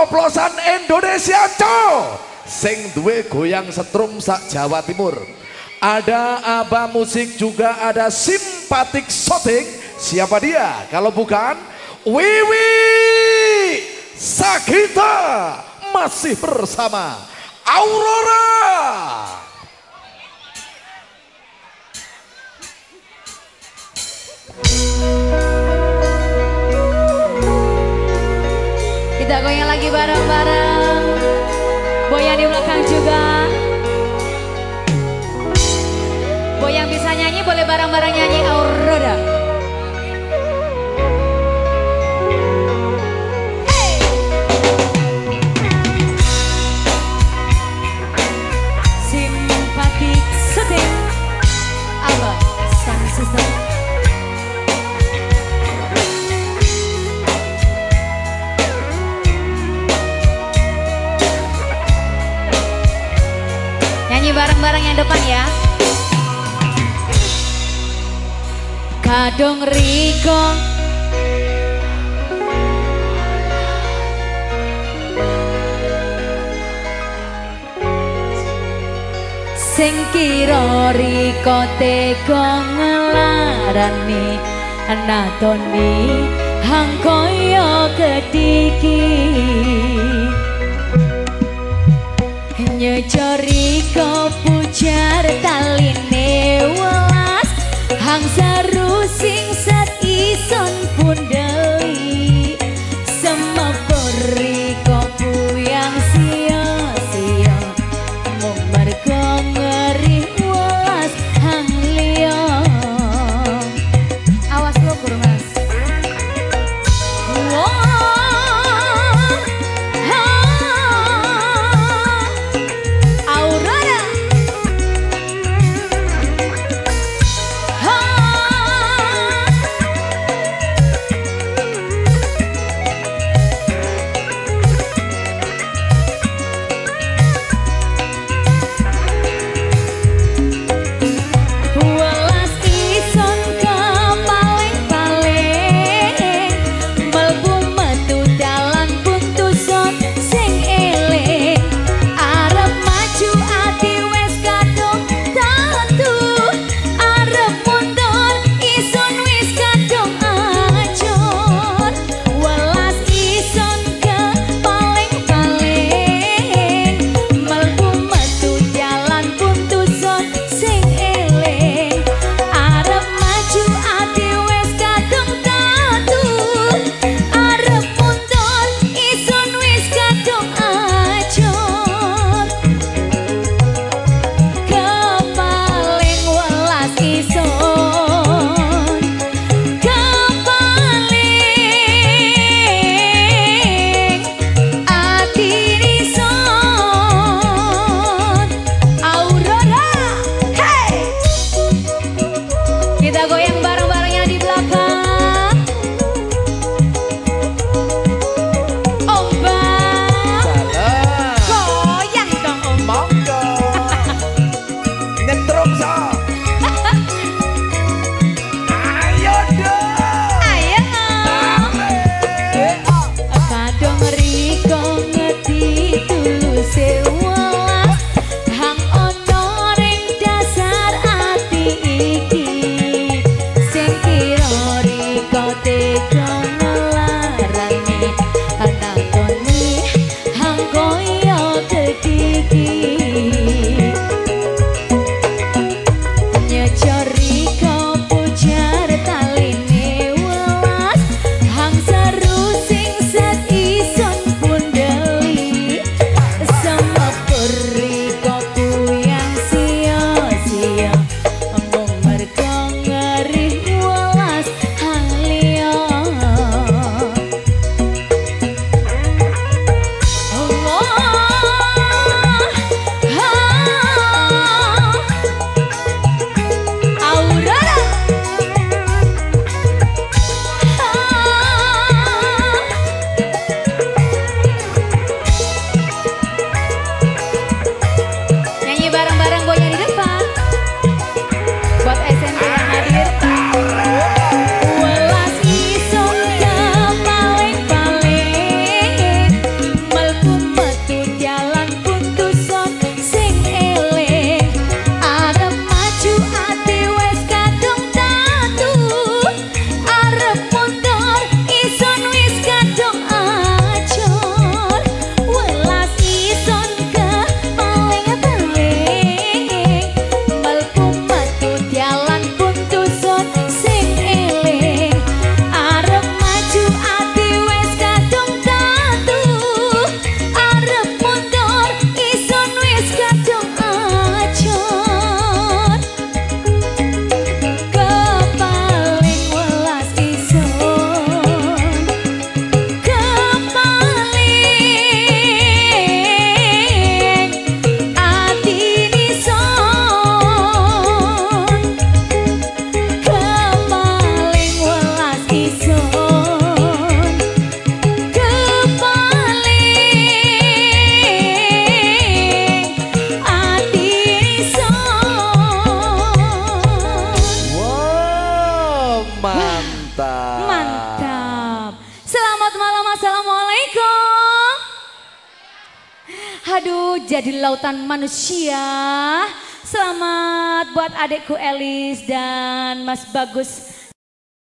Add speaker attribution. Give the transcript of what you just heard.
Speaker 1: oplosan Indonesia co sing duwe goyang setrum sak Jawa Timur. Ada Aba Musik juga ada Simpatik Soting siapa dia? Kalau bukan Wiwi Sagita. Masih bersama Aurora
Speaker 2: Kita goyang lagi bareng-bareng. Boyan di belakang juga. Boyang bisa nyanyi boleh bareng-bareng nyanyi Aurora. Nyanyi bareng-bareng yang depan ya. Kadung Riko Sing Riko tega ngelarani Anatoni hang koyo kediki Nyecori kau pujar taline bareng-bareng malam assalamualaikum. Aduh jadi lautan manusia. Selamat buat adikku Elis dan Mas Bagus.